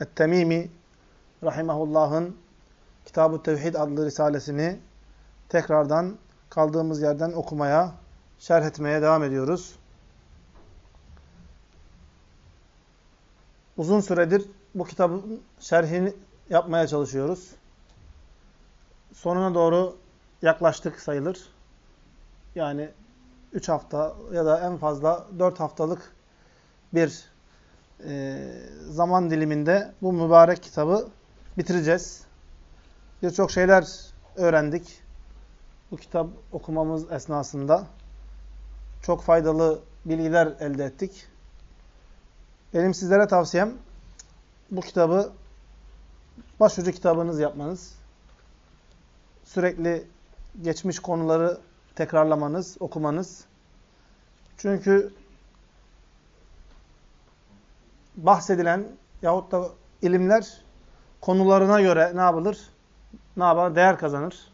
Et-Temimi Rahimahullah'ın Kitab-ı Tevhid adlı risalesini tekrardan kaldığımız yerden okumaya, şerh etmeye devam ediyoruz. Uzun süredir bu kitabın şerhini yapmaya çalışıyoruz. Sonuna doğru yaklaştık sayılır. Yani 3 hafta ya da en fazla 4 haftalık bir e, zaman diliminde bu mübarek kitabı bitireceğiz. Birçok şeyler öğrendik. Bu kitap okumamız esnasında çok faydalı bilgiler elde ettik. Benim sizlere tavsiyem bu kitabı başucu kitabınız yapmanız. Sürekli geçmiş konuları tekrarlamanız, okumanız. Çünkü bahsedilen yahut da ilimler konularına göre ne yapılır? Ne yapar? Değer kazanır.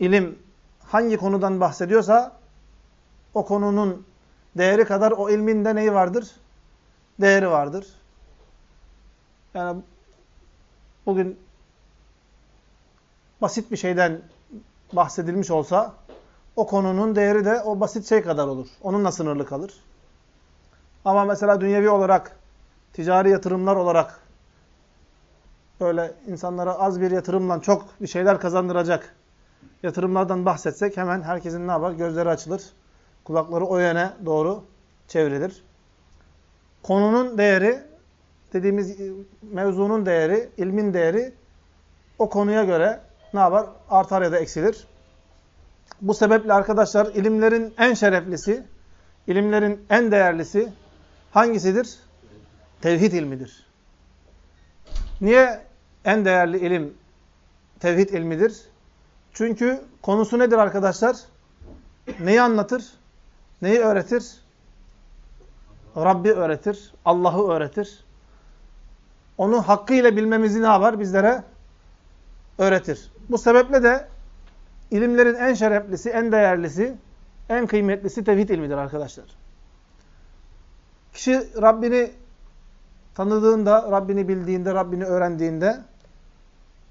İlim hangi konudan bahsediyorsa o konunun değeri kadar o ilmin de neyi vardır? Değeri vardır. Yani bugün basit bir şeyden bahsedilmiş olsa o konunun değeri de o basit şey kadar olur. Onunla sınırlı kalır. Ama mesela dünyevi olarak, ticari yatırımlar olarak böyle insanlara az bir yatırımla çok bir şeyler kazandıracak yatırımlardan bahsetsek hemen herkesin ne yapar? Gözleri açılır. Kulakları o yöne doğru çevrilir. Konunun değeri, dediğimiz mevzunun değeri, ilmin değeri o konuya göre ne yapar? Artar ya da eksilir. Bu sebeple arkadaşlar ilimlerin en şereflisi, ilimlerin en değerlisi hangisidir? Tevhid ilmidir. Niye en değerli ilim tevhid ilmidir? Çünkü konusu nedir arkadaşlar? Neyi anlatır? Neyi öğretir? Rabbi öğretir, Allah'ı öğretir. Onu hakkıyla bilmemizi ne yapar? Bizlere öğretir. Bu sebeple de ilimlerin en şereflisi, en değerlisi, en kıymetlisi tevhid ilmidir arkadaşlar. Kişi Rabbini tanıdığında, Rabbini bildiğinde, Rabbini öğrendiğinde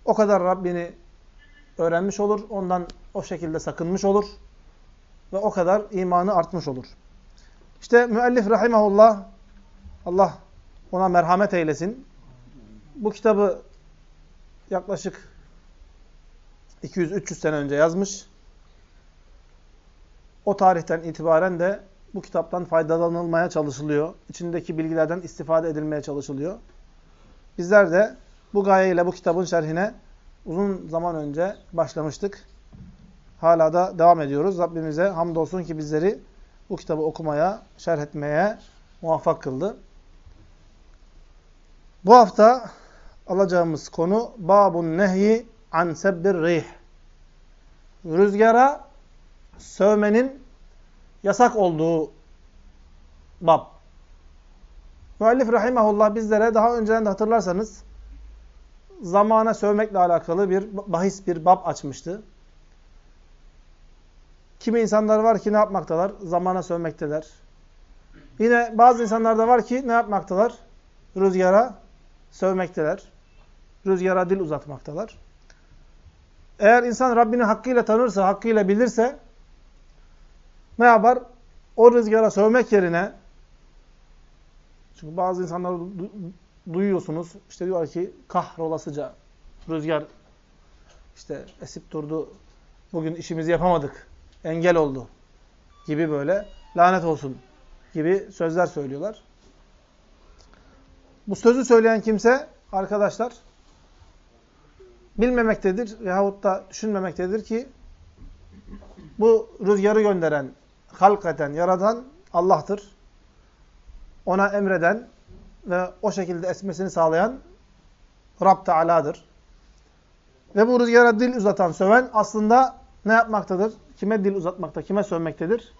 o kadar Rabbini öğrenmiş olur, ondan o şekilde sakınmış olur ve o kadar imanı artmış olur. İşte müellif rahimahullah, Allah ona merhamet eylesin. Bu kitabı yaklaşık 200-300 sene önce yazmış. O tarihten itibaren de bu kitaptan faydalanılmaya çalışılıyor. İçindeki bilgilerden istifade edilmeye çalışılıyor. Bizler de bu gayeyle bu kitabın şerhine uzun zaman önce başlamıştık. Hala da devam ediyoruz. Rabbimize hamdolsun ki bizleri bu kitabı okumaya, şerh etmeye muvaffak kıldı. Bu hafta alacağımız konu Babun Nehyi an sebbir rih. Rüzgara sövmenin yasak olduğu bab. Müellif rahimahullah bizlere daha önceden de hatırlarsanız zamana sövmekle alakalı bir bahis, bir bab açmıştı. Kimi insanlar var ki ne yapmaktalar? Zamana sövmekteler. Yine bazı insanlar da var ki ne yapmaktalar? Rüzgara sövmekteler. Rüzgara dil uzatmaktalar. Eğer insan Rabbini hakkıyla tanırsa, hakkıyla bilirse ne yapar? O rüzgara sövmek yerine çünkü bazı insanları du duyuyorsunuz. İşte diyorlar ki kahrolasıca rüzgar işte esip durdu. Bugün işimizi yapamadık. Engel oldu gibi böyle lanet olsun gibi sözler söylüyorlar. Bu sözü söyleyen kimse arkadaşlar bilmemektedir yahut da düşünmemektedir ki bu rüzgarı gönderen, halk eden, yaratan Allah'tır. Ona emreden ve o şekilde esmesini sağlayan Rab Teala'dır. Ve bu rüzgara dil uzatan, söven aslında ne yapmaktadır? Kime dil uzatmakta, kime sövmektedir?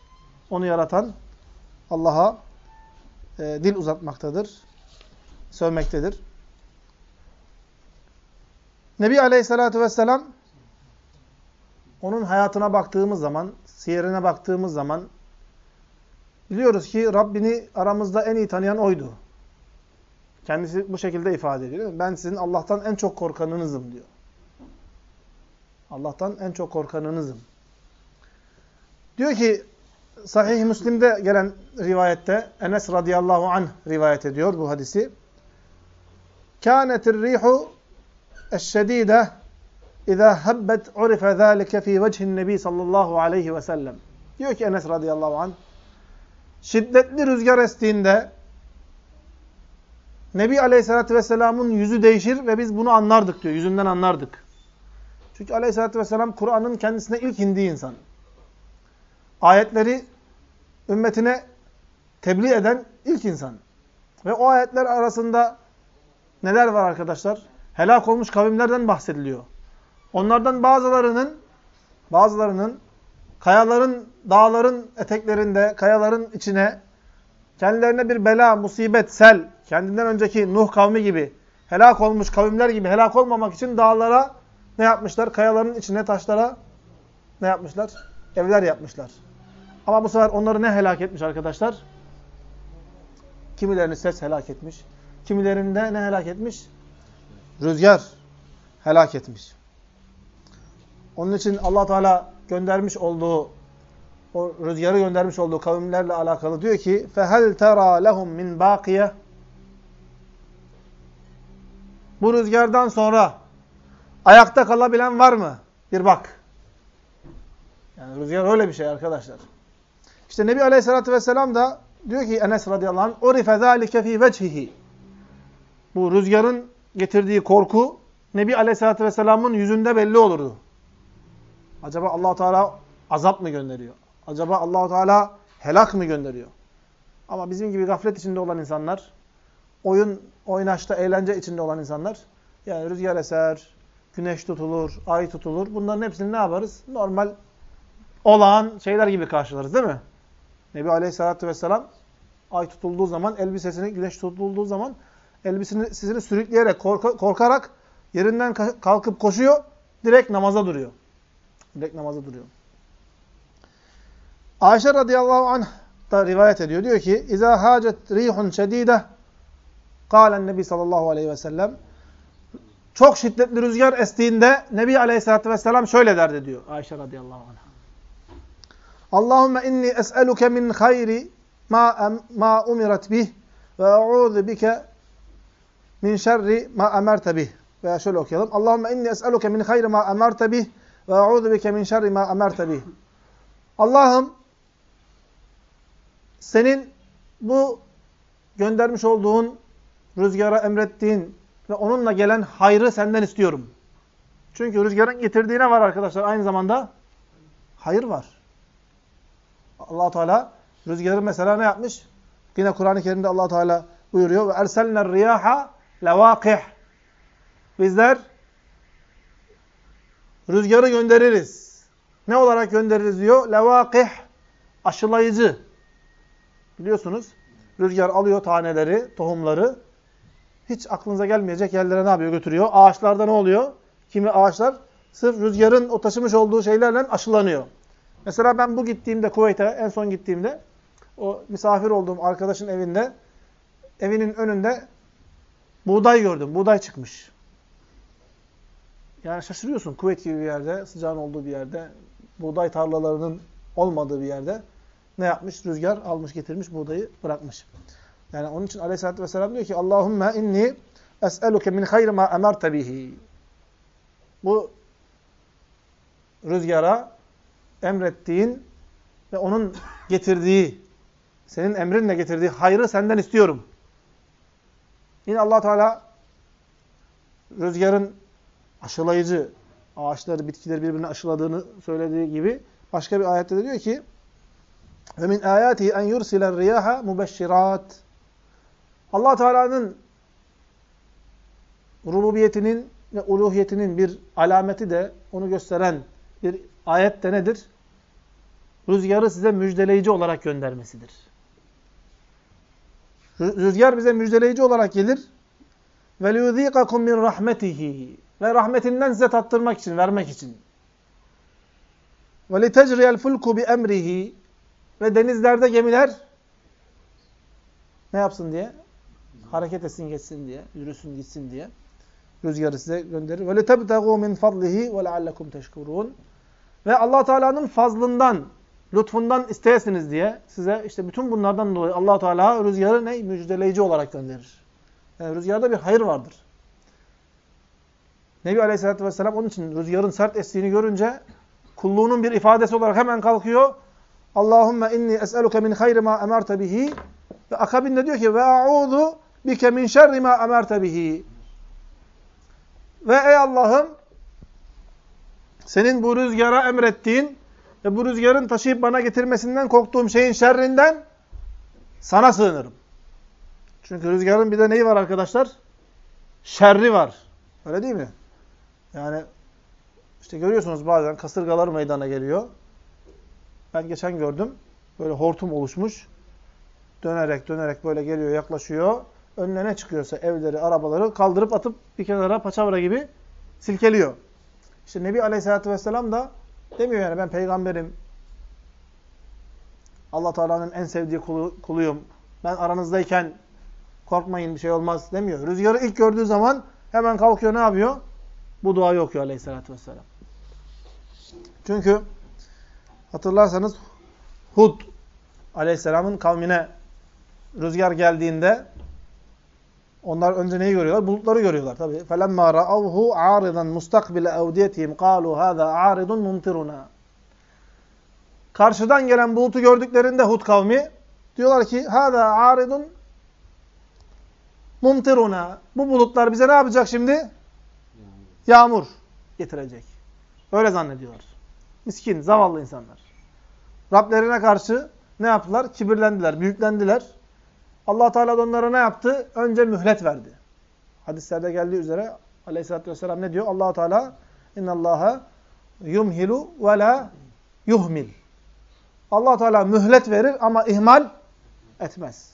Onu yaratan Allah'a e, dil uzatmaktadır, sövmektedir. Nebi Aleyhisselatü Vesselam onun hayatına baktığımız zaman, siyerine baktığımız zaman biliyoruz ki Rabbini aramızda en iyi tanıyan oydu. Kendisi bu şekilde ifade ediyor. Ben sizin Allah'tan en çok korkanınızım diyor. Allah'tan en çok korkanınızım. Diyor ki Sahih Müslim'de gelen rivayette Enes radıyallahu anh rivayet ediyor bu hadisi. Kânetir rihu eşşedîde İzâ habbet urife zâlike fî vecihin nebi sallallahu aleyhi ve sellem. Diyor ki Enes radıyallahu anh. Şiddetli rüzgar estiğinde Nebi aleyhissalatü vesselamın yüzü değişir ve biz bunu anlardık diyor. Yüzünden anlardık. Çünkü aleyhissalatü vesselam Kur'an'ın kendisine ilk indiği insan. Ayetleri ümmetine tebliğ eden ilk insan. Ve o ayetler arasında neler var arkadaşlar? Helak olmuş kavimlerden bahsediliyor. Onlardan bazılarının bazılarının kayaların, dağların eteklerinde, kayaların içine kendilerine bir bela, musibet, sel, kendinden önceki Nuh kavmi gibi helak olmuş kavimler gibi helak olmamak için dağlara ne yapmışlar? Kayaların içine, taşlara ne yapmışlar? Evler yapmışlar. Ama bu sefer onları ne helak etmiş arkadaşlar? Kimilerini ses helak etmiş. Kimilerinde ne helak etmiş? Rüzgar helak etmiş. Onun için allah Teala göndermiş olduğu, o rüzgarı göndermiş olduğu kavimlerle alakalı diyor ki فَهَلْ تَرَى لَهُمْ مِنْ بَاقِيَةٍ Bu rüzgardan sonra ayakta kalabilen var mı? Bir bak. Yani rüzgar öyle bir şey arkadaşlar. İşte Nebi Aleyhisselatü Vesselam da diyor ki Enes radıyallahu anh اُرِفَ ذَٰلِكَ ف۪ي وَجْهِهِ Bu rüzgarın getirdiği korku Nebi Aleyhisselatü Vesselam'ın yüzünde belli olurdu. Acaba allah Teala azap mı gönderiyor? Acaba allah Teala helak mı gönderiyor? Ama bizim gibi gaflet içinde olan insanlar, oyun, oynaşta, eğlence içinde olan insanlar, yani rüzgar eser, güneş tutulur, ay tutulur. Bunların hepsini ne yaparız? Normal olağan şeyler gibi karşılarız değil mi? Nebi Aleyhisselatü Vesselam ay tutulduğu zaman, elbisesini, güneş tutulduğu zaman elbisini sizini sürükleyerek, korka, korkarak yerinden kalkıp koşuyor, direkt namaza duruyor. Direkt namaza duruyor. Ayşe radıyallahu anh da rivayet ediyor. Diyor ki, İzâ hâcet rîhun şedîdeh kâlen nebi sallallahu aleyhi ve sellem çok şiddetli rüzgar estiğinde Nebi aleyhissalatü vesselam şöyle derdi diyor Ayşe radıyallahu anh. Allahümme inni es'eluke min hayri ma, ma umirat bih ve a'udhu bike min şerri ma emerte bih. Veya şöyle okuyalım. Allahümme inni es'eluke min hayri ma emerte bih ve a'udhu bike min şerri ma emerte bih. Allah'ım senin bu göndermiş olduğun rüzgara emrettiğin ve onunla gelen hayrı senden istiyorum. Çünkü rüzgarın getirdiğine var arkadaşlar aynı zamanda hayır var allah Teala rüzgarı mesela ne yapmış? Yine Kur'an-ı Kerim'de allah Teala buyuruyor. Ve erselner riyaha levâkih. Bizler rüzgarı göndeririz. Ne olarak göndeririz diyor? Levâkih. Aşılayıcı. Biliyorsunuz. Rüzgar alıyor taneleri, tohumları. Hiç aklınıza gelmeyecek yerlere ne yapıyor? Götürüyor. Ağaçlarda ne oluyor? Kimi ağaçlar sırf rüzgarın o taşımış olduğu şeylerle aşılanıyor. Mesela ben bu gittiğimde Kuveyt'e en son gittiğimde o misafir olduğum arkadaşın evinde evinin önünde buğday gördüm. Buğday çıkmış. Yani şaşırıyorsun. Kuveyt gibi bir yerde, sıcağın olduğu bir yerde, buğday tarlalarının olmadığı bir yerde ne yapmış? Rüzgar almış getirmiş buğdayı bırakmış. Yani onun için aleyhissalatü vesselam diyor ki Allahümme inni es'eluke min hayr ma emerte bihi. Bu rüzgara emrettiğin ve onun getirdiği, senin emrinle getirdiği hayrı senden istiyorum. Yine allah Teala rüzgarın aşılayıcı, ağaçları, bitkileri birbirine aşıladığını söylediği gibi başka bir ayette de diyor ki ve min ayatihi en yursiler riyaha mubeşşirat. Allah Teala'nın rububiyetinin ve uluhiyetinin bir alameti de onu gösteren bir ayet de nedir? Rüzgarı size müjdeleyici olarak göndermesidir. Rüzgar bize müjdeleyici olarak gelir. Ve liyuzîkakum min rahmetihi. Ve rahmetinden size tattırmak için, vermek için. Fulku bi emrihi. Ve denizlerde gemiler ne yapsın diye? Hareket etsin, geçsin diye, yürüsün, gitsin diye. Rüzgarı size gönderir. Min fadlihi ve leallekum teşkurun. Ve Allah Teala'nın fazlından, lütfundan isteyesiniz diye size işte bütün bunlardan dolayı Allah Teala rüzgarı ne müjdeleyici olarak gönderir. Yani rüzgarda bir hayır vardır. Nebi Aleyhisselatü Vesselam onun için rüzgarın sert estiğini görünce kulluğunun bir ifadesi olarak hemen kalkıyor. Allahümme inni es'eluke min hayri ma emerte bihi. Ve akabinde diyor ki ve a'udhu bike min şerri ma emerte bihi. Ve ey Allah'ım senin bu rüzgara emrettiğin ve bu rüzgarın taşıyıp bana getirmesinden korktuğum şeyin şerrinden sana sığınırım. Çünkü rüzgarın bir de neyi var arkadaşlar? Şerri var. Öyle değil mi? Yani işte görüyorsunuz bazen kasırgalar meydana geliyor. Ben geçen gördüm. Böyle hortum oluşmuş. Dönerek dönerek böyle geliyor, yaklaşıyor. Önüne ne çıkıyorsa evleri, arabaları kaldırıp atıp bir kenara paçavra gibi silkeliyor. İşte Nebi Aleyhisselatü Vesselam da demiyor yani ben peygamberim. Allah Teala'nın en sevdiği kulu, kuluyum. Ben aranızdayken korkmayın bir şey olmaz demiyor. Rüzgarı ilk gördüğü zaman hemen kalkıyor ne yapıyor? Bu duayı okuyor Aleyhisselatü Vesselam. Çünkü hatırlarsanız Hud Aleyhisselam'ın kavmine rüzgar geldiğinde onlar önce neyi görüyorlar? Bulutları görüyorlar tabii. فَلَمَّا رَأَوْهُ عَارِضًا مُسْتَقْبِلَ اَوْدِيَتِهِمْ قَالُوا هَذَا عَارِضٌ مُمْتِرُنَا Karşıdan gelen bulutu gördüklerinde Hud kavmi diyorlar ki هَذَا عَارِضٌ mumtiruna. Bu bulutlar bize ne yapacak şimdi? Yağmur getirecek. Öyle zannediyorlar. Miskin, zavallı insanlar. Rablerine karşı ne yaptılar? Kibirlendiler, büyüklendiler. allah Teala onlara ne yaptı? Önce mühlet verdi. Hadislerde geldiği üzere aleyhissalatü vesselam ne diyor? allah Teala innallaha yumhilu ve la yuhmil. allah Teala mühlet verir ama ihmal etmez.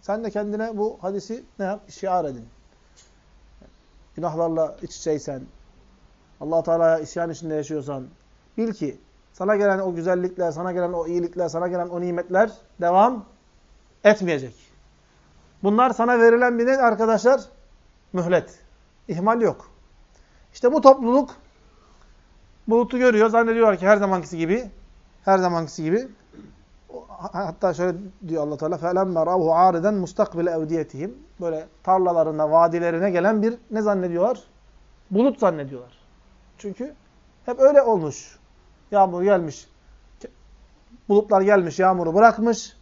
Sen de kendine bu hadisi ne yap? Şiar edin. Günahlarla iç içeysen, allah Teala'ya isyan içinde yaşıyorsan, bil ki sana gelen o güzellikler, sana gelen o iyilikler, sana gelen o nimetler devam etmeyecek. Bunlar sana verilen bir ne arkadaşlar? Mühlet. İhmal yok. İşte bu topluluk bulutu görüyor. Zannediyorlar ki her zamankisi gibi, her zamankisi gibi hatta şöyle diyor Allah Teala felemme rahu ariden mustakbil evdiyetihim. Böyle tarlalarına, vadilerine gelen bir ne zannediyorlar? Bulut zannediyorlar. Çünkü hep öyle olmuş. Yağmur gelmiş. Bulutlar gelmiş, yağmuru bırakmış.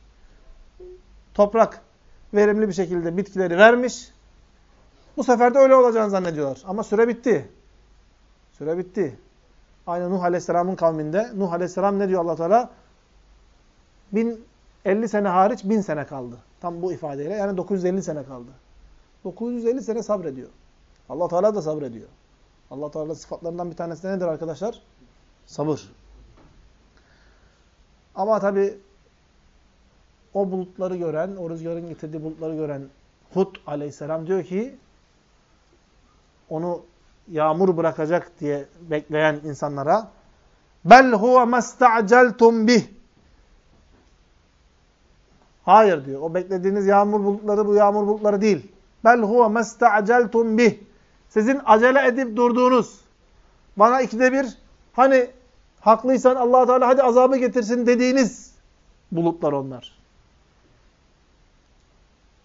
Toprak verimli bir şekilde bitkileri vermiş. Bu sefer de öyle olacağını zannediyorlar. Ama süre bitti. Süre bitti. Aynı Nuh Aleyhisselam'ın kavminde. Nuh Aleyhisselam ne diyor Allah Teala? 1050 sene hariç 1000 sene kaldı. Tam bu ifadeyle. Yani 950 sene kaldı. 950 sene sabrediyor. allah Teala da sabrediyor. allah Teala sıfatlarından bir tanesi nedir arkadaşlar? Sabır. Ama tabi o bulutları gören, o rüzgarın getirdiği bulutları gören Hud aleyhisselam diyor ki onu yağmur bırakacak diye bekleyen insanlara bel huve mesta'celtum bih Hayır diyor. O beklediğiniz yağmur bulutları bu yağmur bulutları değil. Bel huve mesta'celtum bih. Sizin acele edip durduğunuz bana ikide bir hani haklıysan allah Teala hadi azabı getirsin dediğiniz bulutlar onlar.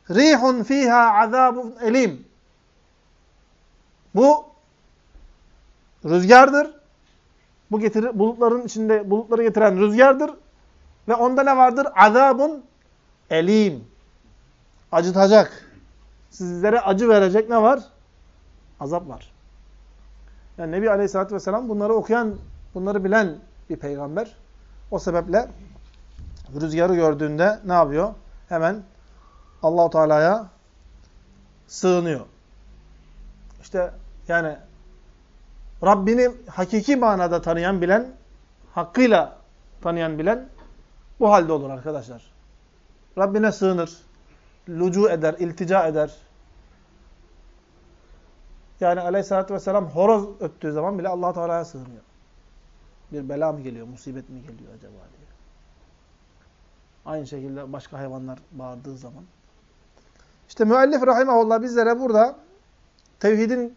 Rihun fiha azabun elim. Bu rüzgardır. Bu getirir, bulutların içinde bulutları getiren rüzgardır. Ve onda ne vardır? Azabun elim. Acıtacak. Sizlere acı verecek ne var? Azap var. Yani Nebi Aleyhisselatü Vesselam bunları okuyan, bunları bilen bir peygamber. O sebeple rüzgarı gördüğünde ne yapıyor? Hemen Allahu Teala'ya sığınıyor. İşte yani Rabbini hakiki manada tanıyan, bilen, hakkıyla tanıyan, bilen bu halde olur arkadaşlar. Rabbine sığınır, lucu eder, iltica eder. Yani aleyhissalatü vesselam horoz öttüğü zaman bile allah Teala'ya sığınıyor. Bir bela mı geliyor, musibet mi geliyor acaba diye. Aynı şekilde başka hayvanlar bağırdığı zaman. İşte müellif rahimahullah bizlere burada tevhidin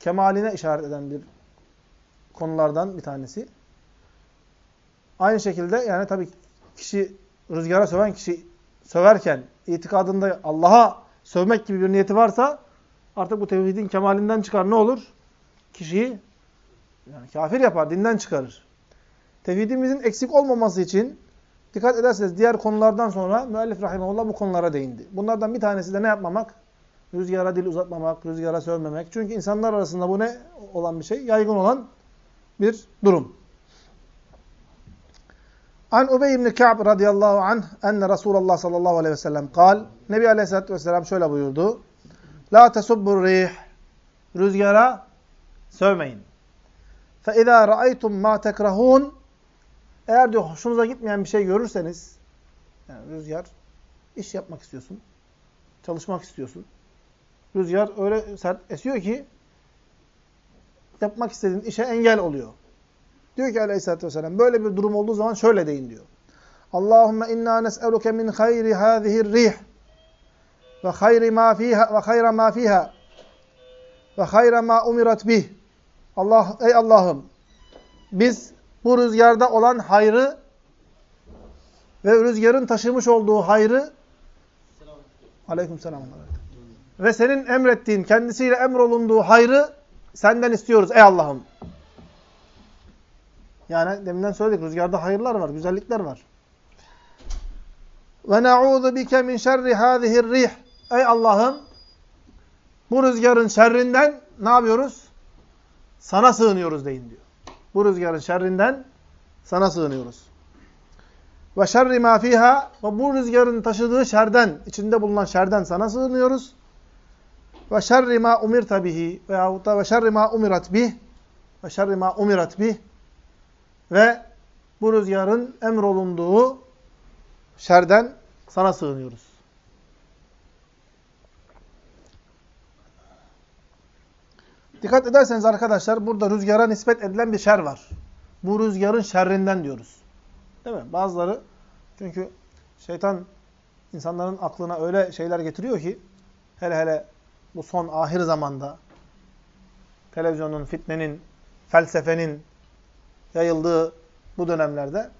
kemaline işaret eden bir konulardan bir tanesi. Aynı şekilde yani tabii kişi rüzgara söven kişi söverken itikadında Allah'a sövmek gibi bir niyeti varsa artık bu tevhidin kemalinden çıkar. Ne olur? Kişiyi yani kafir yapar, dinden çıkarır. Tevhidimizin eksik olmaması için dikkat ederseniz diğer konulardan sonra müellif rahimahullah bu konulara değindi. Bunlardan bir tanesi de ne yapmamak? Rüzgara dil uzatmamak, rüzgara sövmemek. Çünkü insanlar arasında bu ne olan bir şey? Yaygın olan bir durum. An Ubey ibn Ka'b radıyallahu anh enne Resulullah sallallahu aleyhi ve sellem kal. Nebi aleyhissalatü vesselam şöyle buyurdu. La tesubbur rih. Rüzgara sövmeyin. Fe izâ ra'aytum mâ tekrahûn. Eğer diyor hoşunuza gitmeyen bir şey görürseniz, yani rüzgar, iş yapmak istiyorsun, çalışmak istiyorsun. Rüzgar öyle sert esiyor ki, yapmak istediğin işe engel oluyor. Diyor ki aleyhissalatü vesselam, böyle bir durum olduğu zaman şöyle deyin diyor. Allahümme inna nes'eluke min hayri hâzihir rih ve hayri ma fiha ve hayra ma fiha ve hayra ma umirat bih. Allah ey Allah'ım biz bu rüzgarda olan hayrı ve rüzgarın taşımış olduğu hayrı Aleykümselam. Ve senin emrettiğin, kendisiyle emrolunduğu hayrı senden istiyoruz ey Allah'ım. Yani deminden söyledik rüzgarda hayırlar var, güzellikler var. Ve na'udhu bike min şerri hâzihir rih. Ey Allah'ım bu rüzgarın şerrinden ne yapıyoruz? Sana sığınıyoruz deyin diyor. Bu rüzgarın şerrinden sana sığınıyoruz. Ve şerri ma fiha ve bu rüzgarın taşıdığı şerden, içinde bulunan şerden sana sığınıyoruz. Ve şerri ma umirta bihi veyahut da ve şerri ma umirat bih ve şerri ma umirat bih ve bu rüzgarın emrolunduğu şerden sana sığınıyoruz. Dikkat ederseniz arkadaşlar burada rüzgara nispet edilen bir şer var. Bu rüzgarın şerrinden diyoruz. Değil mi? Bazıları çünkü şeytan insanların aklına öyle şeyler getiriyor ki hele hele bu son ahir zamanda televizyonun, fitnenin, felsefenin yayıldığı bu dönemlerde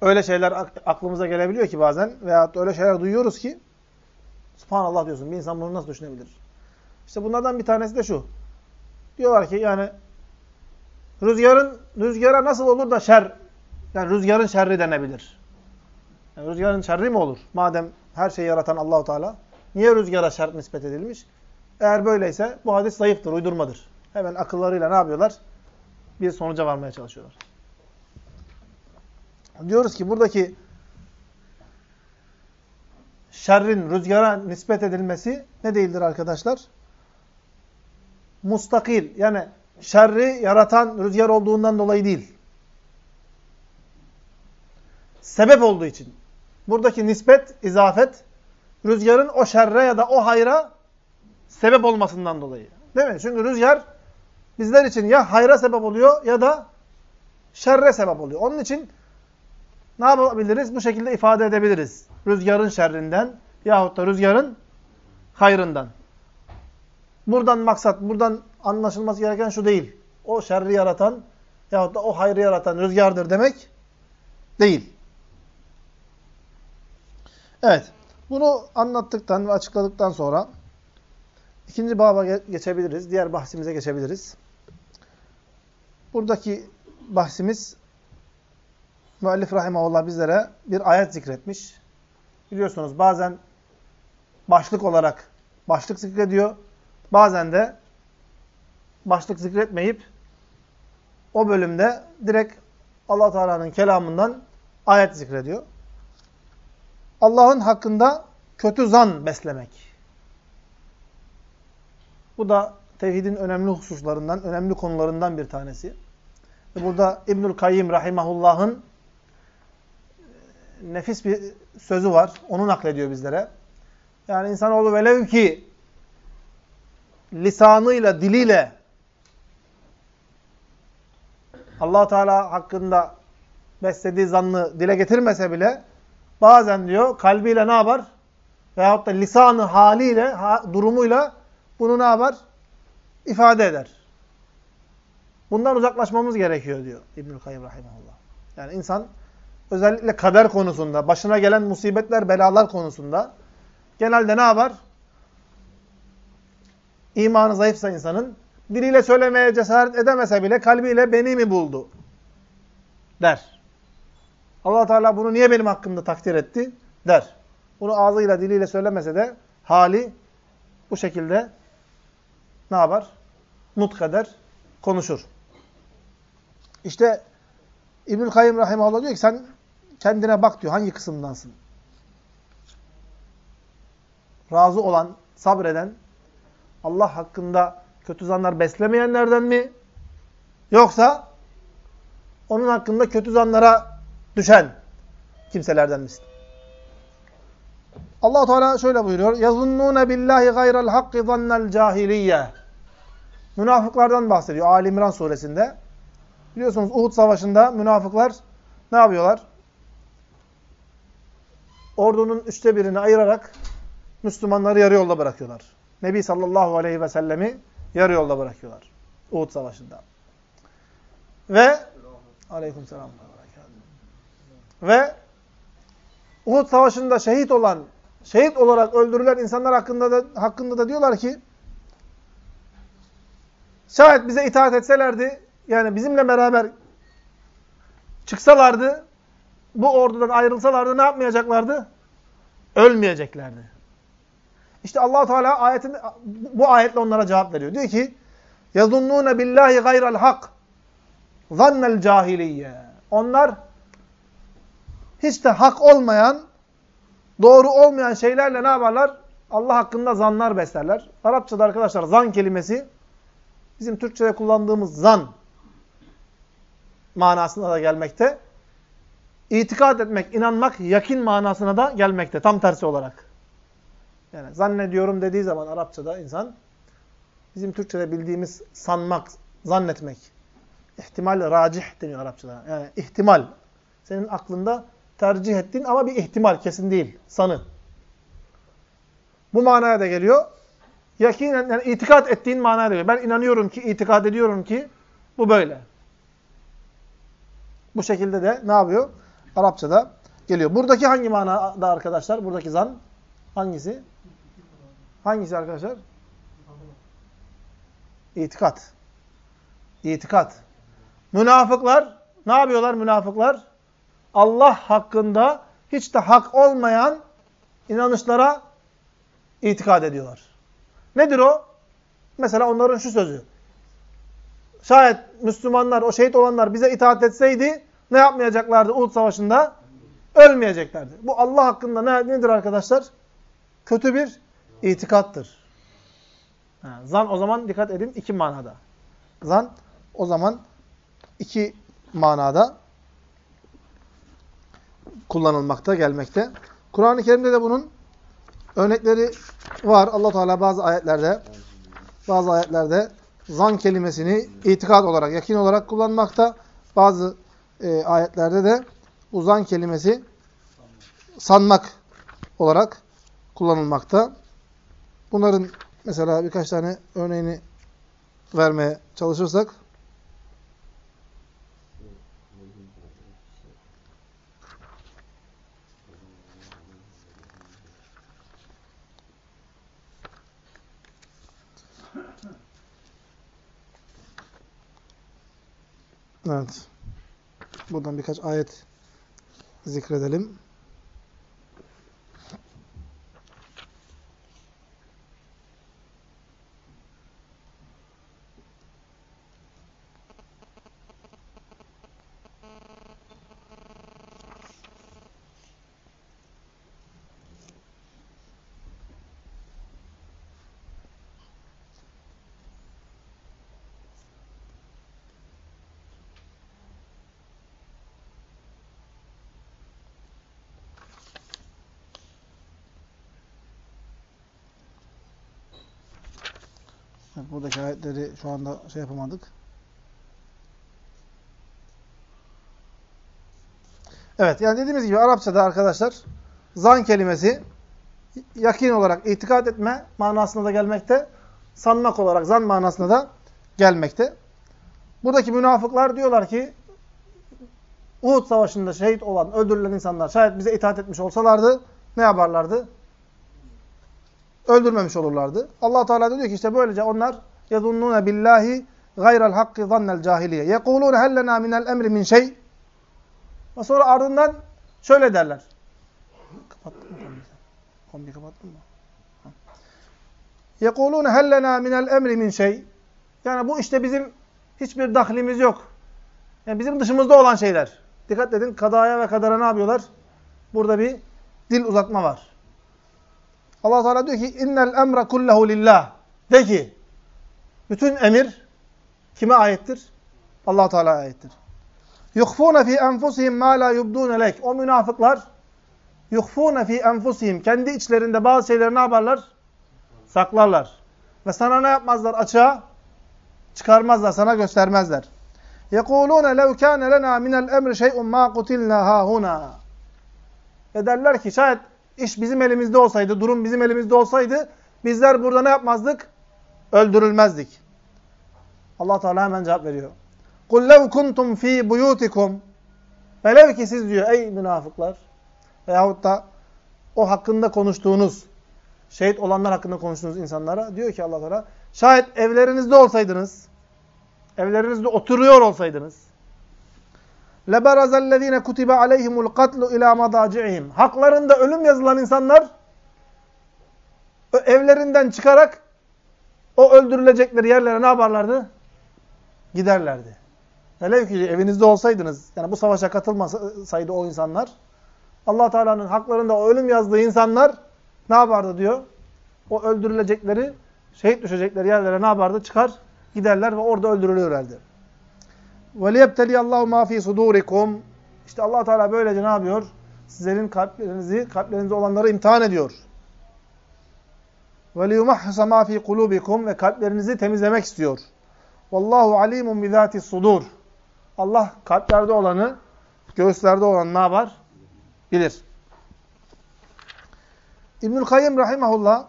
öyle şeyler aklımıza gelebiliyor ki bazen veyahut öyle şeyler duyuyoruz ki subhanallah diyorsun. Bir insan bunu nasıl düşünebilir? İşte bunlardan bir tanesi de şu. Diyorlar ki yani rüzgarın rüzgara nasıl olur da şer yani rüzgarın şerri denebilir. Yani rüzgarın şerri mi olur? Madem her şeyi yaratan Allahu Teala niye rüzgara şer nispet edilmiş? Eğer böyleyse bu hadis zayıftır, uydurmadır. Hemen akıllarıyla ne yapıyorlar? Bir sonuca varmaya çalışıyorlar. Diyoruz ki buradaki şerrin rüzgara nispet edilmesi ne değildir arkadaşlar? mustakil yani şerri yaratan rüzgar olduğundan dolayı değil. sebep olduğu için. Buradaki nispet, izafet, rüzgarın o şerre ya da o hayra sebep olmasından dolayı. Değil mi? Çünkü rüzgar bizler için ya hayra sebep oluyor ya da şerre sebep oluyor. Onun için ne yapabiliriz? Bu şekilde ifade edebiliriz. Rüzgarın şerrinden yahut da rüzgarın hayrından. Buradan maksat, buradan anlaşılması gereken şu değil. O şerri yaratan yahut da o hayrı yaratan rüzgardır demek değil. Evet. Bunu anlattıktan ve açıkladıktan sonra ikinci baba geçebiliriz. Diğer bahsimize geçebiliriz. Buradaki bahsimiz müellif rahimahullah bizlere bir ayet zikretmiş. Biliyorsunuz bazen başlık olarak başlık zikrediyor. Bazen de başlık zikretmeyip o bölümde direkt allah Teala'nın kelamından ayet zikrediyor. Allah'ın hakkında kötü zan beslemek. Bu da tevhidin önemli hususlarından, önemli konularından bir tanesi. Ve burada İbnül Kayyim Rahimahullah'ın e, nefis bir sözü var. Onu naklediyor bizlere. Yani insanoğlu velev ki lisanıyla, diliyle allah Teala hakkında beslediği zannı dile getirmese bile bazen diyor kalbiyle ne yapar? Veyahut da lisanı haliyle, ha, durumuyla bunu ne yapar? İfade eder. Bundan uzaklaşmamız gerekiyor diyor İbnül Kayyım Rahimahullah. Yani insan özellikle kader konusunda, başına gelen musibetler, belalar konusunda genelde ne yapar? İmanı zayıfsa insanın, diliyle söylemeye cesaret edemese bile kalbiyle beni mi buldu? Der. allah Teala bunu niye benim hakkımda takdir etti? Der. Bunu ağzıyla, diliyle söylemese de hali bu şekilde ne yapar? Nutk eder, konuşur. İşte İbnül Kayyım Rahimahullah diyor ki sen kendine bak diyor hangi kısımdansın? Razı olan, sabreden, Allah hakkında kötü zanlar beslemeyenlerden mi? Yoksa onun hakkında kötü zanlara düşen kimselerden misin? Allah Teala şöyle buyuruyor. Yazunnune billahi gayral hakki zannel cahiliyye. Münafıklardan bahsediyor Ali İmran suresinde. Biliyorsunuz Uhud savaşında münafıklar ne yapıyorlar? Ordunun üçte birini ayırarak Müslümanları yarı yolda bırakıyorlar. Nebi sallallahu aleyhi ve sellemi yarı yolda bırakıyorlar. Uhud savaşında. Ve aleyküm selam. Ve Uhud savaşında şehit olan, şehit olarak öldürülen insanlar hakkında da, hakkında da diyorlar ki şayet bize itaat etselerdi, yani bizimle beraber çıksalardı, bu ordudan ayrılsalardı ne yapmayacaklardı? Ölmeyeceklerdi. İşte allah Teala ayetin, bu ayetle onlara cevap veriyor. Diyor ki, يَظُنُّونَ بِاللّٰهِ غَيْرَ الْحَقِّ ظَنَّ الْجَاهِلِيَّ Onlar hiç de hak olmayan, doğru olmayan şeylerle ne yaparlar? Allah hakkında zanlar beslerler. Arapçada arkadaşlar zan kelimesi bizim Türkçe'de kullandığımız zan manasına da gelmekte. İtikad etmek, inanmak, yakin manasına da gelmekte. Tam tersi olarak. Yani zannediyorum dediği zaman Arapçada insan bizim Türkçe'de bildiğimiz sanmak, zannetmek. İhtimal racih deniyor Arapçada. Yani ihtimal. Senin aklında tercih ettiğin ama bir ihtimal kesin değil. Sanı. Bu manaya da geliyor. Yakinen yani itikat ettiğin manaya da geliyor. Ben inanıyorum ki, itikad ediyorum ki bu böyle. Bu şekilde de ne yapıyor? Arapçada geliyor. Buradaki hangi manada arkadaşlar? Buradaki zan hangisi? Hangisi arkadaşlar? İtikat. İtikat. Münafıklar ne yapıyorlar münafıklar? Allah hakkında hiç de hak olmayan inanışlara itikad ediyorlar. Nedir o? Mesela onların şu sözü. Şayet Müslümanlar, o şehit olanlar bize itaat etseydi ne yapmayacaklardı Uhud Savaşı'nda? Ölmeyeceklerdi. Bu Allah hakkında ne, nedir arkadaşlar? Kötü bir itikattır. Ha, zan o zaman dikkat edin iki manada. Zan o zaman iki manada. kullanılmakta, gelmekte. Kur'an-ı Kerim'de de bunun örnekleri var. Allah Teala bazı ayetlerde bazı ayetlerde zan kelimesini itikad olarak, yakin olarak kullanmakta. Bazı e, ayetlerde de bu zan kelimesi sanmak olarak kullanılmakta. Bunların mesela birkaç tane örneğini vermeye çalışırsak Evet. Buradan birkaç ayet zikredelim. Buradaki ayetleri şu anda şey yapamadık. Evet yani dediğimiz gibi Arapçada arkadaşlar zan kelimesi yakin olarak itikad etme manasına da gelmekte. Sanmak olarak zan manasına da gelmekte. Buradaki münafıklar diyorlar ki Uhud Savaşı'nda şehit olan, öldürülen insanlar şayet bize itaat etmiş olsalardı ne yaparlardı? Öldürmemiş olurlardı. Allah Teala diyor ki işte böylece onlar yezunnune billahi gayral hakki zannel cahiliye. Yekulune hellena minel emri min şey. Ve sonra ardından şöyle derler. Kapattın mı kombiyi? Kombiyi kapattın mı? Yekulune hellena minel emri min şey. Yani bu işte bizim hiçbir dahlimiz yok. Yani bizim dışımızda olan şeyler. Dikkat edin kadaya ve kadara ne yapıyorlar? Burada bir dil uzatma var. Allah Teala diyor ki innel emre kullehu lillah. De ki bütün emir kime aittir? Allah Teala'ya aittir. Yukhfuna fi enfusihim ma la yubdun lek. O münafıklar yukhfuna fi enfusihim kendi içlerinde bazı şeyleri ne yaparlar? Saklarlar. Ve sana ne yapmazlar? Açığa çıkarmazlar, sana göstermezler. يَقُولُونَ لَوْ كَانَ لَنَا مِنَ الْاَمْرِ شَيْءٌ مَا قُتِلْنَا هَا هُنَا Ve derler ki şayet iş bizim elimizde olsaydı, durum bizim elimizde olsaydı bizler burada ne yapmazdık? Öldürülmezdik. Allah Teala hemen cevap veriyor. قُلْ لَوْ كُنْتُمْ ف۪ي بُيُوتِكُمْ Velev ki siz diyor ey münafıklar veyahut da o hakkında konuştuğunuz, şehit olanlar hakkında konuştuğunuz insanlara diyor ki Allah Teala şayet evlerinizde olsaydınız, evlerinizde oturuyor olsaydınız لَبَرَزَ الَّذ۪ينَ كُتِبَ عَلَيْهِمُ الْقَتْلُ اِلٰى مَضَاجِعِهِمْ Haklarında ölüm yazılan insanlar evlerinden çıkarak o öldürülecekleri yerlere ne yaparlardı? Giderlerdi. Velev ki evinizde olsaydınız, yani bu savaşa katılmasaydı o insanlar, allah Teala'nın haklarında o ölüm yazdığı insanlar ne yapardı diyor? O öldürülecekleri, şehit düşecekleri yerlere ne yapardı? Çıkar, giderler ve orada öldürülürlerdi. وَلِيَبْتَلِيَ اللّٰهُ مَا ف۪ي صُدُورِكُمْ İşte allah Teala böylece ne yapıyor? Sizlerin kalplerinizi, kalplerinizde olanları imtihan ediyor. وَلِيُمَحْسَ مَا ف۪ي قُلُوبِكُمْ Ve kalplerinizi temizlemek istiyor. وَاللّٰهُ عَل۪يمٌ بِذَاتِ الصُّدُورِ Allah kalplerde olanı, göğüslerde olan ne yapar? Bilir. İbnül Kayyım Rahimahullah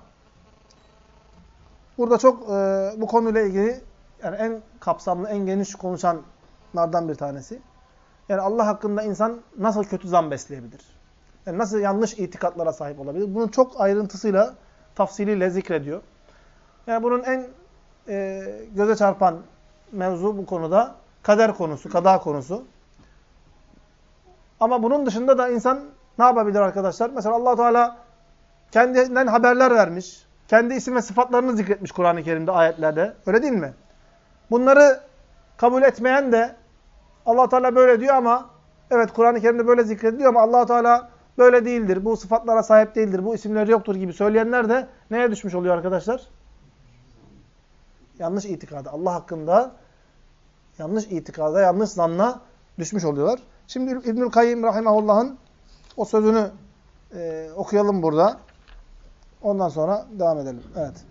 burada çok e, bu konuyla ilgili yani en kapsamlı, en geniş konuşanlardan bir tanesi. Yani Allah hakkında insan nasıl kötü zan besleyebilir? Yani nasıl yanlış itikatlara sahip olabilir? Bunun çok ayrıntısıyla, tafsiliyle zikrediyor. Yani bunun en e, göze çarpan mevzu bu konuda kader konusu, kada konusu. Ama bunun dışında da insan ne yapabilir arkadaşlar? Mesela allah Teala kendinden haberler vermiş. Kendi isim ve sıfatlarını zikretmiş Kur'an-ı Kerim'de, ayetlerde. Öyle değil mi? Bunları kabul etmeyen de allah Teala böyle diyor ama evet Kur'an-ı Kerim'de böyle zikrediliyor ama allah Teala böyle değildir, bu sıfatlara sahip değildir, bu isimleri yoktur gibi söyleyenler de neye düşmüş oluyor arkadaşlar? Yanlış itikada. Allah hakkında yanlış itikada, yanlış zanna düşmüş oluyorlar. Şimdi İbnül Kayyim Rahimahullah'ın O sözünü e, okuyalım burada. Ondan sonra devam edelim. Evet.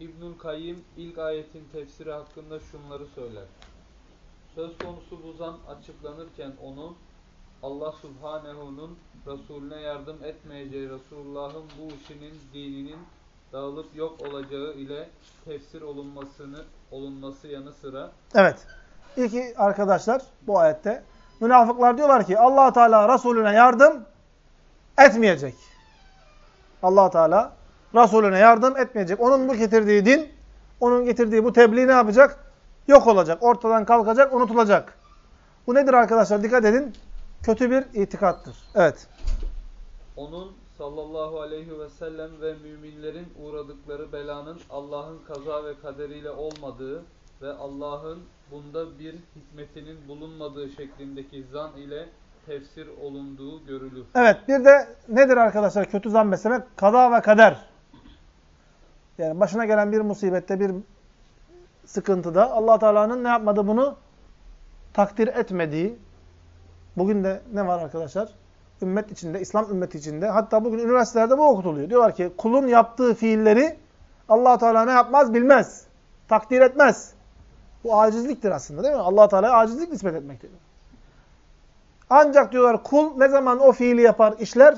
İbnül Kayyim ilk ayetin tefsiri hakkında şunları söyler. Söz konusu bu zan açıklanırken onu Allah Subhanehu'nun Resulüne yardım etmeyeceği Resulullah'ın bu işinin dininin dağılıp yok olacağı ile tefsir olunmasını olunması yanı sıra Evet. İlk arkadaşlar bu ayette münafıklar diyorlar ki allah Teala Resulüne yardım etmeyecek. allah Teala Resulüne yardım etmeyecek. Onun bu getirdiği din, onun getirdiği bu tebliğ ne yapacak? Yok olacak, ortadan kalkacak, unutulacak. Bu nedir arkadaşlar? Dikkat edin. Kötü bir itikattır. Evet. onun sallallahu aleyhi ve sellem ve müminlerin uğradıkları belanın Allah'ın kaza ve kaderiyle olmadığı ve Allah'ın bunda bir hikmetinin bulunmadığı şeklindeki zan ile tefsir olunduğu görülür. Evet. Bir de nedir arkadaşlar kötü zan beslemek? Kaza ve kader. Yani başına gelen bir musibette, bir sıkıntıda allah Teala'nın ne yapmadı bunu? Takdir etmediği. Bugün de ne var arkadaşlar? Ümmet içinde, İslam ümmeti içinde. Hatta bugün üniversitelerde bu okutuluyor. Diyorlar ki kulun yaptığı fiilleri allah Teala ne yapmaz? Bilmez. Takdir etmez. Bu acizliktir aslında değil mi? allah Teala'ya acizlik nispet etmektir. Ancak diyorlar kul ne zaman o fiili yapar, işler,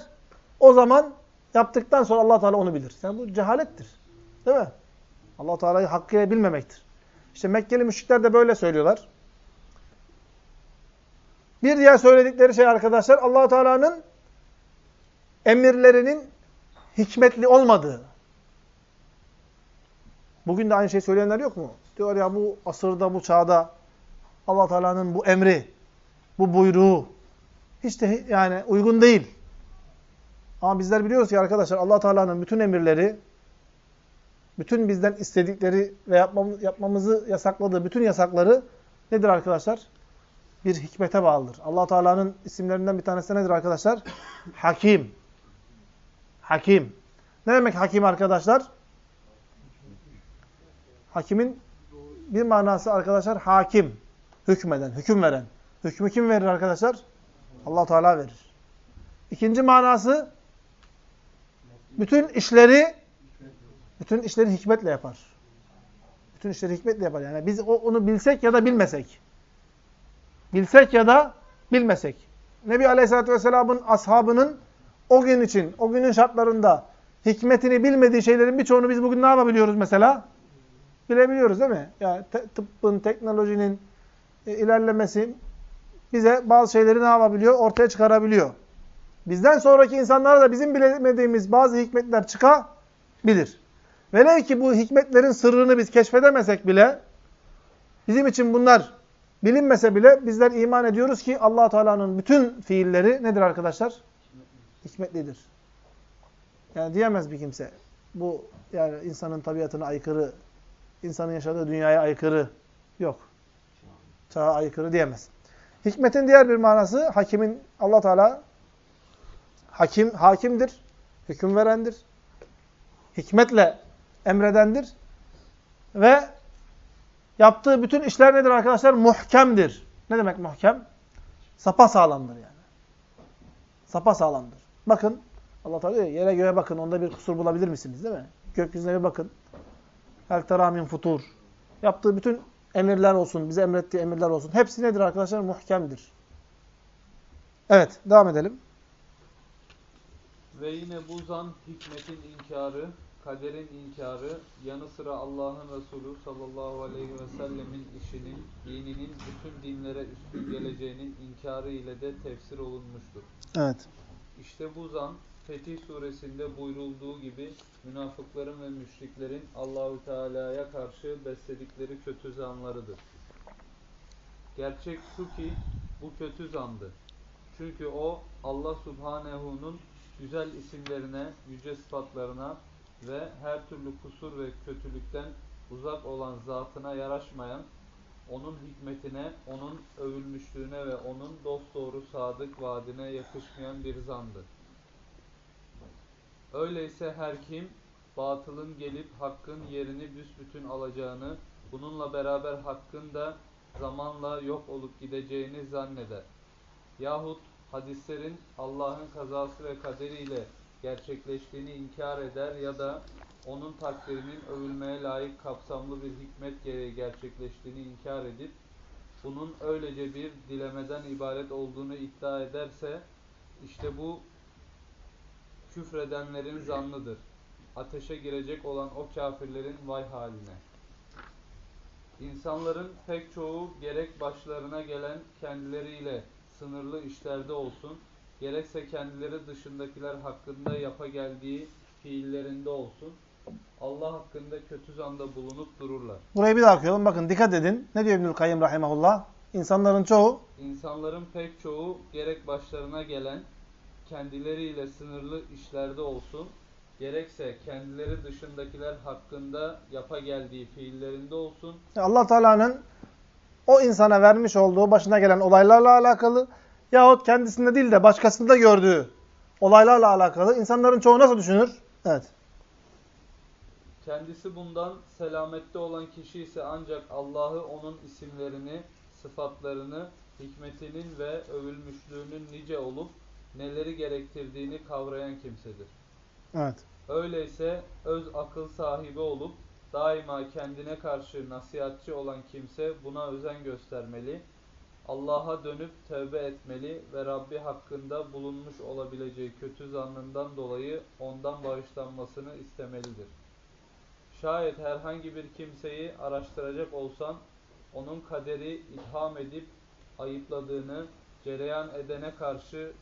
o zaman yaptıktan sonra allah Teala onu bilir. Yani bu cehalettir. Değil mi? allah Teala'yı hakkıyla bilmemektir. İşte Mekkeli müşrikler de böyle söylüyorlar. Bir diğer söyledikleri şey arkadaşlar allah Teala'nın emirlerinin hikmetli olmadığı. Bugün de aynı şey söyleyenler yok mu? Diyor ya bu asırda, bu çağda allah Teala'nın bu emri, bu buyruğu hiç de yani uygun değil. Ama bizler biliyoruz ki arkadaşlar allah Teala'nın bütün emirleri, bütün bizden istedikleri ve yapmamızı yasakladığı bütün yasakları nedir arkadaşlar? Bir hikmete bağlıdır. allah Teala'nın isimlerinden bir tanesi nedir arkadaşlar? Hakim. Hakim. Ne demek hakim arkadaşlar? Hakimin bir manası arkadaşlar hakim. Hükmeden, hüküm veren. Hükmü kim verir arkadaşlar? allah Teala verir. İkinci manası bütün işleri bütün işleri hikmetle yapar. Bütün işleri hikmetle yapar. Yani biz onu bilsek ya da bilmesek. Bilsek ya da bilmesek. Nebi Aleyhisselatü Vesselam'ın ashabının o gün için, o günün şartlarında hikmetini bilmediği şeylerin birçoğunu biz bugün ne yapabiliyoruz mesela? Bilebiliyoruz değil mi? Yani te tıbbın, teknolojinin e, ilerlemesi bize bazı şeyleri ne yapabiliyor? Ortaya çıkarabiliyor. Bizden sonraki insanlara da bizim bilemediğimiz bazı hikmetler çıkabilir. Velev ki bu hikmetlerin sırrını biz keşfedemesek bile, bizim için bunlar bilinmese bile bizler iman ediyoruz ki allah Teala'nın bütün fiilleri nedir arkadaşlar? Hikmetlidir. Yani diyemez bir kimse. Bu yani insanın tabiatına aykırı, insanın yaşadığı dünyaya aykırı. Yok. Çağa aykırı diyemez. Hikmetin diğer bir manası hakimin Allah Teala hakim hakimdir, hüküm verendir. Hikmetle emredendir ve yaptığı bütün işler nedir arkadaşlar? Muhkemdir. Ne demek muhkem? Sapa sağlamdır yani. Sapa sağlamdır. Bakın Allah Teala yere göğe bakın onda bir kusur bulabilir misiniz değil mi? Gökyüzüne bir bakın. El teramin futur. Yaptığı bütün emirler olsun, bize emrettiği emirler olsun. Hepsi nedir arkadaşlar? Muhkemdir. Evet, devam edelim. Ve yine bu zan hikmetin inkarı, kaderin inkarı, yanı sıra Allah'ın Resulü sallallahu aleyhi ve sellemin işinin, dininin bütün dinlere üstün geleceğinin inkarı ile de tefsir olunmuştur. Evet. İşte bu zan Fetih suresinde buyrulduğu gibi münafıkların ve müşriklerin Allahü Teala'ya karşı besledikleri kötü zanlarıdır. Gerçek şu ki bu kötü zandı. Çünkü o Allah Subhanehu'nun güzel isimlerine, yüce sıfatlarına ve her türlü kusur ve kötülükten uzak olan zatına yaraşmayan, onun hikmetine, onun övülmüşlüğüne ve onun dosdoğru sadık vaadine yakışmayan bir zandı. Öyleyse her kim batılın gelip hakkın yerini büsbütün alacağını, bununla beraber hakkın da zamanla yok olup gideceğini zanneder. yahut hadislerin Allah'ın kazası ve kaderiyle gerçekleştiğini inkar eder ya da onun takdirinin övülmeye layık kapsamlı bir hikmet gereği gerçekleştiğini inkar edip bunun öylece bir dilemeden ibaret olduğunu iddia ederse işte bu küfredenlerin zannıdır. Ateşe girecek olan o kafirlerin vay haline. İnsanların pek çoğu gerek başlarına gelen kendileriyle sınırlı işlerde olsun, gerekse kendileri dışındakiler hakkında yapa geldiği fiillerinde olsun, Allah hakkında kötü zanda bulunup dururlar. Burayı bir daha okuyalım. Bakın dikkat edin. Ne diyor İbnül Kayyım rahimahullah? İnsanların çoğu İnsanların pek çoğu gerek başlarına gelen kendileriyle sınırlı işlerde olsun, gerekse kendileri dışındakiler hakkında yapa geldiği fiillerinde olsun, Allah Teala'nın o insana vermiş olduğu başına gelen olaylarla alakalı yahut kendisinde değil de başkasında gördüğü olaylarla alakalı insanların çoğu nasıl düşünür? Evet. kendisi bundan selamette olan kişi ise ancak Allah'ı onun isimlerini, sıfatlarını, hikmetinin ve övülmüşlüğünün nice olup neleri gerektirdiğini kavrayan kimsedir. Evet. Öyleyse öz akıl sahibi olup daima kendine karşı nasihatçi olan kimse buna özen göstermeli, Allah'a dönüp tövbe etmeli ve Rabbi hakkında bulunmuş olabileceği kötü zannından dolayı ondan bağışlanmasını istemelidir. Şayet herhangi bir kimseyi araştıracak olsan, onun kaderi itham edip ayıpladığını, cereyan edene karşı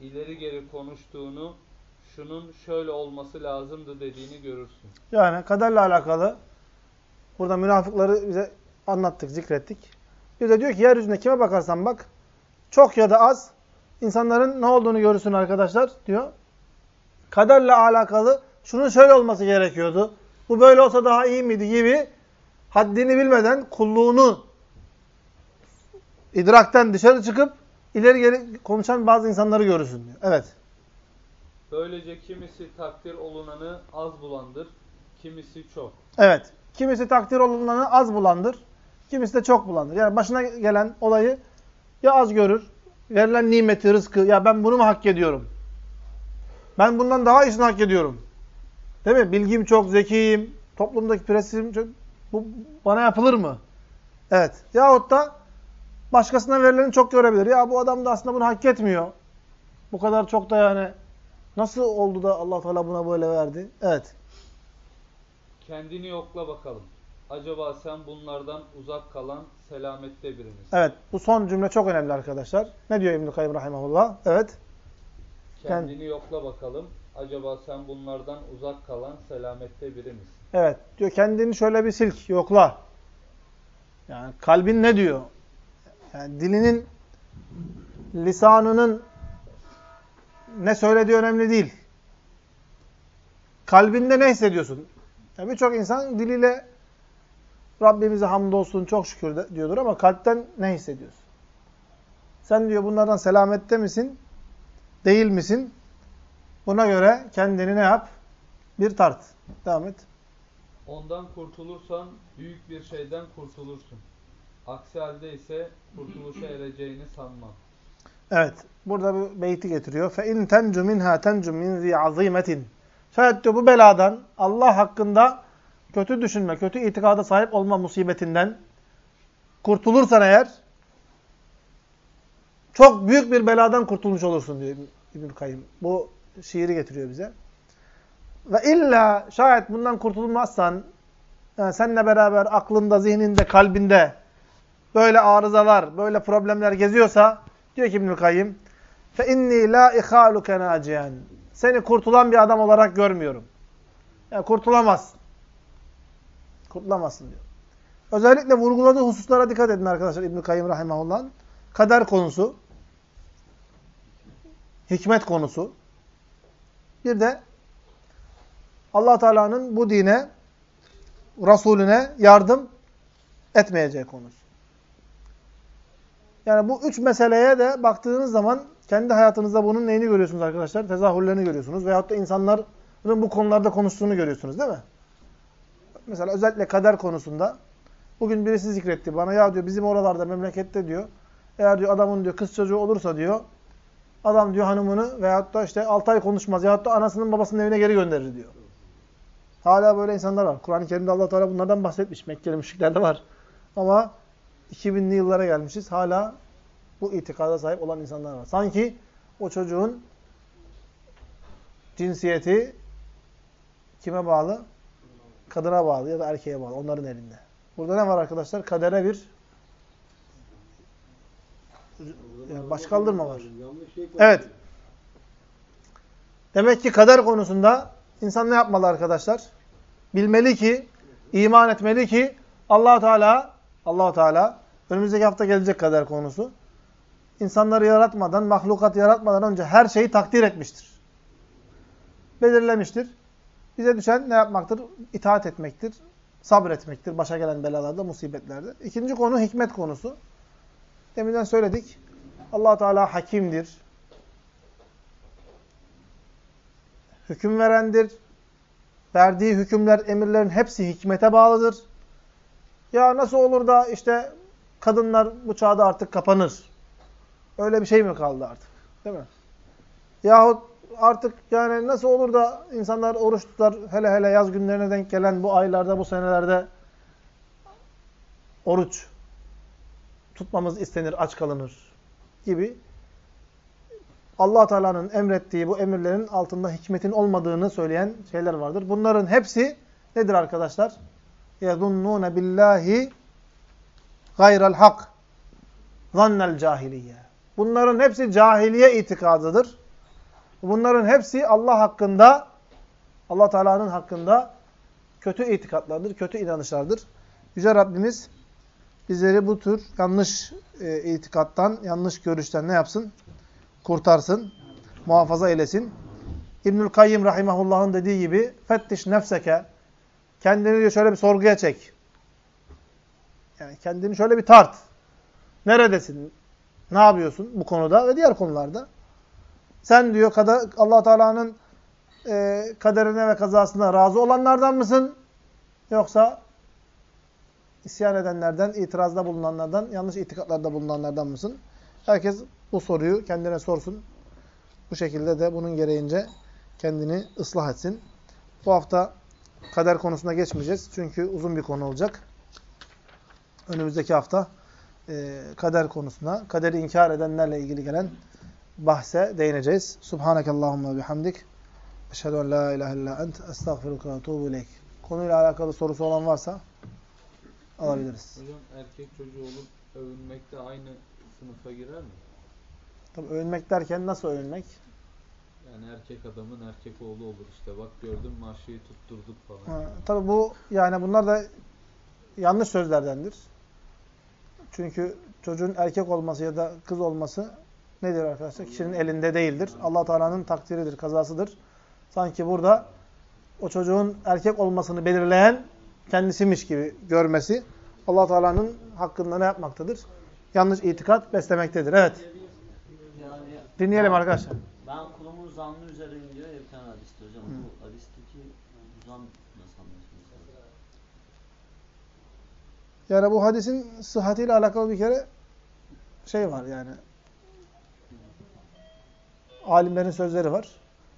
ileri geri konuştuğunu, şunun şöyle olması lazımdı dediğini görürsün. Yani kaderle alakalı burada münafıkları bize anlattık, zikrettik. Bir de diyor ki yeryüzünde kime bakarsan bak çok ya da az insanların ne olduğunu görürsün arkadaşlar diyor. Kaderle alakalı şunun şöyle olması gerekiyordu. Bu böyle olsa daha iyi miydi gibi haddini bilmeden kulluğunu idrakten dışarı çıkıp ileri geri konuşan bazı insanları görürsün diyor. Evet. Böylece kimisi takdir olunanı az bulandır, kimisi çok. Evet. Kimisi takdir olunanı az bulandır. Kimisi de çok bulandır. Yani başına gelen olayı ya az görür, verilen nimeti, rızkı, ya ben bunu mu hak ediyorum? Ben bundan daha iyisini hak ediyorum. Değil mi? Bilgim çok, zekiyim, toplumdaki prestijim çok, bu bana yapılır mı? Evet. Yahut da başkasına verileni çok görebilir. Ya bu adam da aslında bunu hak etmiyor. Bu kadar çok da yani nasıl oldu da Allah Teala buna böyle verdi? Evet. Kendini yokla bakalım. Acaba sen bunlardan uzak kalan selamette biri misin? Evet. Bu son cümle çok önemli arkadaşlar. Ne diyor İbn-i Kayyum Rahimahullah? Evet. Kendini yokla bakalım. Acaba sen bunlardan uzak kalan selamette biri misin? Evet. Diyor kendini şöyle bir silk, yokla. Yani kalbin ne diyor? Yani dilinin, lisanının ne söylediği önemli değil. Kalbinde ne hissediyorsun? Yani Birçok insan diliyle Rabbimize hamdolsun çok şükür de, diyordur ama kalpten ne hissediyorsun? Sen diyor bunlardan selamette misin? Değil misin? Buna göre kendini ne yap? Bir tart. Devam et. Ondan kurtulursan büyük bir şeyden kurtulursun. Aksi halde ise kurtuluşa ereceğini sanma. Evet. Burada bir beyti getiriyor. Fe in tencu minha tencu min zi azimetin. Şayet diyor bu beladan Allah hakkında kötü düşünme, kötü itikada sahip olma musibetinden kurtulursan eğer çok büyük bir beladan kurtulmuş olursun diyor İbn-i Kayyım. Bu şiiri getiriyor bize. Ve illa şayet bundan kurtulmazsan yani seninle beraber aklında, zihninde, kalbinde böyle arızalar, böyle problemler geziyorsa diyor ki İbnül Kayyim fe inni la ihaluke naciyen. Seni kurtulan bir adam olarak görmüyorum. Yani kurtulamazsın. Kurtulamazsın diyor. Özellikle vurguladığı hususlara dikkat edin arkadaşlar İbnül Kayyim rahimehullah'ın. Kader konusu, hikmet konusu. Bir de Allah Teala'nın bu dine, Resulüne yardım etmeyeceği konusu. Yani bu üç meseleye de baktığınız zaman kendi hayatınızda bunun neyini görüyorsunuz arkadaşlar? Tezahürlerini görüyorsunuz. Veyahut da insanların bu konularda konuştuğunu görüyorsunuz değil mi? Mesela özellikle kader konusunda bugün birisi zikretti bana. Ya diyor bizim oralarda memlekette diyor Eğer diyor adamın diyor kız çocuğu olursa diyor adam diyor hanımını veyahut da işte 6 ay konuşmaz veyahut da anasının babasının evine geri gönderir diyor. Hala böyle insanlar var. Kur'an-ı Kerim'de Allah Teala bunlardan bahsetmiş. Mekkeli müşriklerde var. Ama 2000'li yıllara gelmişiz. Hala bu itikada sahip olan insanlar var. Sanki o çocuğun cinsiyeti kime bağlı? Kadına bağlı ya da erkeğe bağlı. Onların elinde. Burada ne var arkadaşlar? Kadere bir yani baş var. Evet. Demek ki kader konusunda insan ne yapmalı arkadaşlar? Bilmeli ki, iman etmeli ki Allah Teala Allah Teala önümüzdeki hafta gelecek kader konusu. İnsanları yaratmadan, mahlukat yaratmadan önce her şeyi takdir etmiştir. Belirlemiştir. Bize düşen ne yapmaktır? İtaat etmektir. Sabretmektir. Başa gelen belalarda, musibetlerde. İkinci konu hikmet konusu. Deminden söyledik. allah Teala hakimdir. Hüküm verendir. Verdiği hükümler, emirlerin hepsi hikmete bağlıdır. Ya nasıl olur da işte kadınlar bu çağda artık kapanır. Öyle bir şey mi kaldı artık? Değil mi? Yahut artık yani nasıl olur da insanlar oruç tutar hele hele yaz günlerine denk gelen bu aylarda bu senelerde oruç tutmamız istenir, aç kalınır gibi Allah Teala'nın emrettiği bu emirlerin altında hikmetin olmadığını söyleyen şeyler vardır. Bunların hepsi nedir arkadaşlar? Yazunnun billahi gayral hak zannel cahiliye. Bunların hepsi cahiliye itikadıdır. Bunların hepsi Allah hakkında, Allah Teala'nın hakkında kötü itikatlardır, kötü inanışlardır. Yüce Rabbimiz bizleri bu tür yanlış e, itikattan, yanlış görüşten ne yapsın? Kurtarsın, muhafaza eylesin. İbnül Kayyim Rahimahullah'ın dediği gibi fettiş nefseke kendini şöyle bir sorguya çek. Yani kendini şöyle bir tart. Neredesin? Ne yapıyorsun bu konuda ve diğer konularda? Sen diyor allah Teala'nın e, kaderine ve kazasına razı olanlardan mısın? Yoksa isyan edenlerden, itirazda bulunanlardan, yanlış itikatlarda bulunanlardan mısın? Herkes bu soruyu kendine sorsun. Bu şekilde de bunun gereğince kendini ıslah etsin. Bu hafta kader konusuna geçmeyeceğiz. Çünkü uzun bir konu olacak. Önümüzdeki hafta e, kader konusuna, kaderi inkar edenlerle ilgili gelen bahse değineceğiz. Subhanakallahumma bihamdik. Eşhedü en la ilahe illa ent. Estağfiruka ve tuğbu ileyk. Konuyla alakalı sorusu olan varsa alabiliriz. Hocam erkek çocuğu olup övünmekte aynı sınıfa girer mi? Tabii övünmek derken nasıl övünmek? Yani erkek adamın erkek oğlu olur işte. Bak gördün maaşıyı tutturduk falan. Ha, tabii bu yani bunlar da yanlış sözlerdendir. Çünkü çocuğun erkek olması ya da kız olması nedir arkadaşlar? Kişinin elinde değildir. allah Teala'nın takdiridir, kazasıdır. Sanki burada o çocuğun erkek olmasını belirleyen kendisiymiş gibi görmesi allah Teala'nın hakkında ne yapmaktadır? Yanlış itikat beslemektedir. Evet. Dinleyelim arkadaşlar. ben kulumun zannı üzereyim diyor ya bir tane hadiste hocam. Bu hadisteki zan nasıl anlaşılmış? Yani bu hadisin sıhhatiyle alakalı bir kere şey var yani. Alimlerin sözleri var.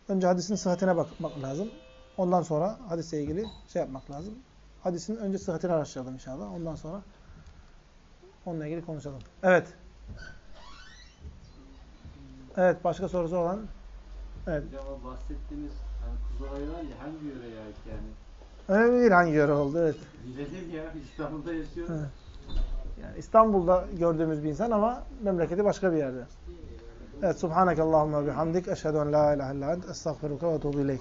Önce hadisin sıhhatine bakmak lazım. Ondan sonra hadisle ilgili şey yapmak lazım. Hadisin önce sıhhatini araştıralım inşallah. Ondan sonra onunla ilgili konuşalım. Evet. Evet, başka sorusu olan? Evet. Hocam o bahsettiğimiz hani kuzulayı var ya hangi yöreye ait yani? Önemli değil hangi yöre oldu. Evet. Bilelim ya İstanbul'da yaşıyor. Evet. Yani İstanbul'da gördüğümüz bir insan ama memleketi başka bir yerde. Evet. Subhanakallahumma bihamdik. Eşhedü en la ilahe illa ent. Estağfiruka ve tuğbu ileyk.